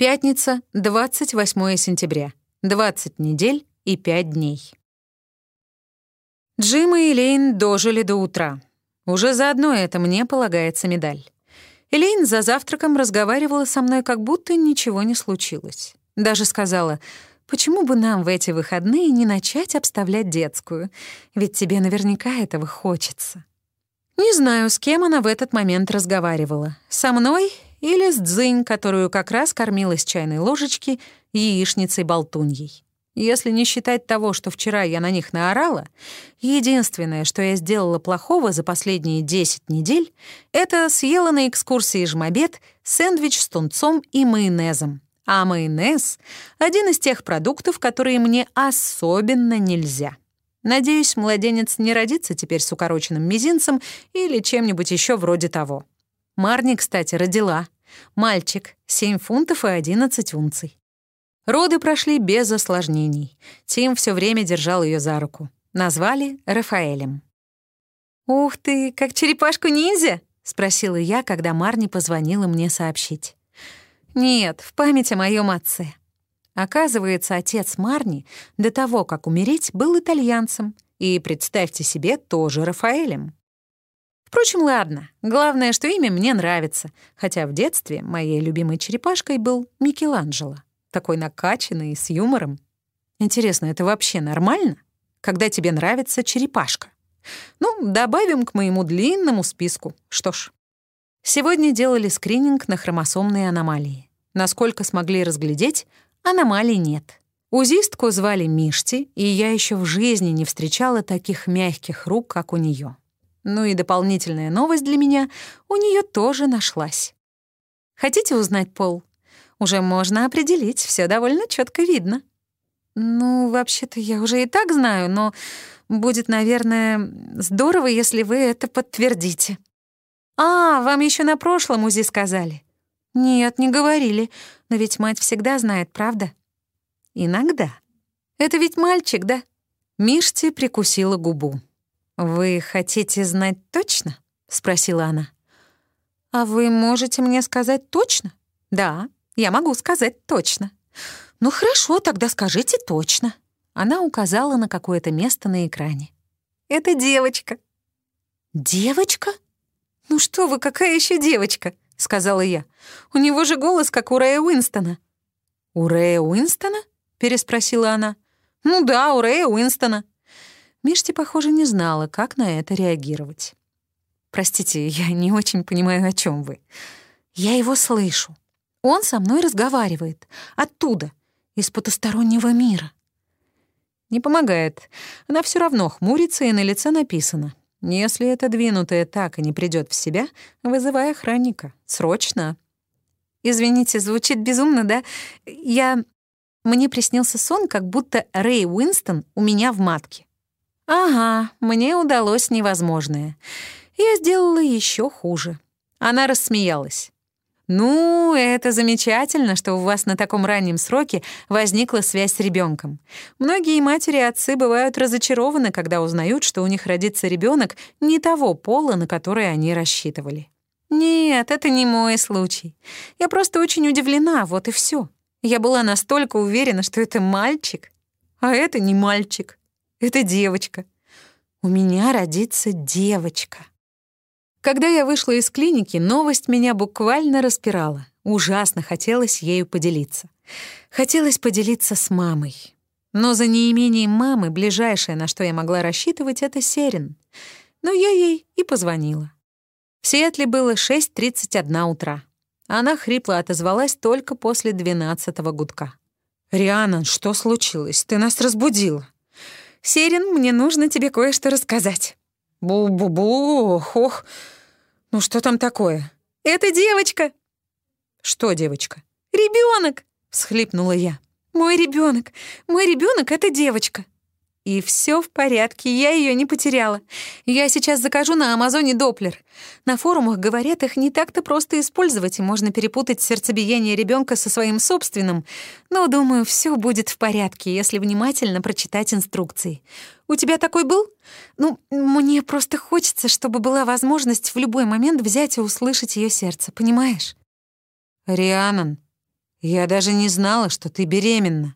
Пятница, 28 сентября. 20 недель и 5 дней. Джим и Элейн дожили до утра. Уже заодно это мне полагается медаль. Элейн за завтраком разговаривала со мной, как будто ничего не случилось. Даже сказала, почему бы нам в эти выходные не начать обставлять детскую, ведь тебе наверняка этого хочется. Не знаю, с кем она в этот момент разговаривала. Со мной или с дзынь, которую как раз кормила с чайной ложечки яичницей-болтуньей. Если не считать того, что вчера я на них наорала, единственное, что я сделала плохого за последние 10 недель, это съела на экскурсии жмобед сэндвич с тунцом и майонезом. А майонез — один из тех продуктов, которые мне особенно нельзя. Надеюсь, младенец не родится теперь с укороченным мизинцем или чем-нибудь еще вроде того. Марни, кстати, родила. Мальчик, 7 фунтов и 11 унций. Роды прошли без осложнений. Тим все время держал ее за руку. Назвали Рафаэлем. «Ух ты, как черепашку-ниндзя?» — спросила я, когда Марни позвонила мне сообщить. «Нет, в память о моем отце». Оказывается, отец Марни до того, как умереть, был итальянцем, и, представьте себе, тоже Рафаэлем. Впрочем, ладно. Главное, что имя мне нравится, хотя в детстве моей любимой черепашкой был Микеланджело. Такой накачанный с юмором. Интересно, это вообще нормально, когда тебе нравится черепашка? Ну, добавим к моему длинному списку. Что ж, сегодня делали скрининг на хромосомные аномалии. Насколько смогли разглядеть, аномалий нет. Узистку звали Мишти, и я еще в жизни не встречала таких мягких рук, как у нее. Ну и дополнительная новость для меня у нее тоже нашлась. Хотите узнать пол? Уже можно определить, все довольно четко видно. Ну, вообще-то я уже и так знаю, но будет, наверное, здорово, если вы это подтвердите. А, вам еще на прошлом УЗИ сказали. Нет, не говорили, но ведь мать всегда знает, правда? Иногда. Это ведь мальчик, да? Мишти прикусила губу. «Вы хотите знать точно?» — спросила она. «А вы можете мне сказать точно?» «Да, я могу сказать точно». «Ну хорошо, тогда скажите точно». Она указала на какое-то место на экране. «Это девочка». «Девочка? Ну что вы, какая еще девочка?» — сказала я. «У него же голос, как у Рэя Уинстона». «У Рэя Уинстона?» — переспросила она. «Ну да, у Рэя Уинстона». Мишти, похоже, не знала, как на это реагировать. «Простите, я не очень понимаю, о чем вы. Я его слышу. Он со мной разговаривает. Оттуда, из потустороннего мира». Не помогает. Она все равно хмурится, и на лице написано. «Если эта двинутая так и не придет в себя, вызывай охранника. Срочно». «Извините, звучит безумно, да? Я...» Мне приснился сон, как будто Рэй Уинстон у меня в матке. Ага, мне удалось невозможное. Я сделала еще хуже. Она рассмеялась. «Ну, это замечательно, что у вас на таком раннем сроке возникла связь с ребенком. Многие матери и отцы бывают разочарованы, когда узнают, что у них родится ребенок не того пола, на который они рассчитывали. Нет, это не мой случай. Я просто очень удивлена, вот и все. Я была настолько уверена, что это мальчик, а это не мальчик. Это девочка. У меня родится девочка. Когда я вышла из клиники, новость меня буквально распирала. Ужасно хотелось ею поделиться. Хотелось поделиться с мамой. Но за неимением мамы ближайшее, на что я могла рассчитывать, это Серин. Но я ей и позвонила. В Сиэтле было 6.31 утра. Она хрипло отозвалась только после 12-го гудка. «Рианна, что случилось? Ты нас разбудила». Серин, мне нужно тебе кое-что рассказать». «Бу-бу-бу, ох, ну что там такое?» «Это девочка». «Что девочка?» «Ребёнок», — всхлипнула я. «Мой ребёнок, мой ребёнок — это девочка». И все в порядке, я ее не потеряла. Я сейчас закажу на Амазоне Доплер. На форумах говорят, их не так-то просто использовать, и можно перепутать сердцебиение ребенка со своим собственным. Но, думаю, все будет в порядке, если внимательно прочитать инструкции. У тебя такой был? Ну, мне просто хочется, чтобы была возможность в любой момент взять и услышать ее сердце, понимаешь? Рианан, Я даже не знала, что ты беременна.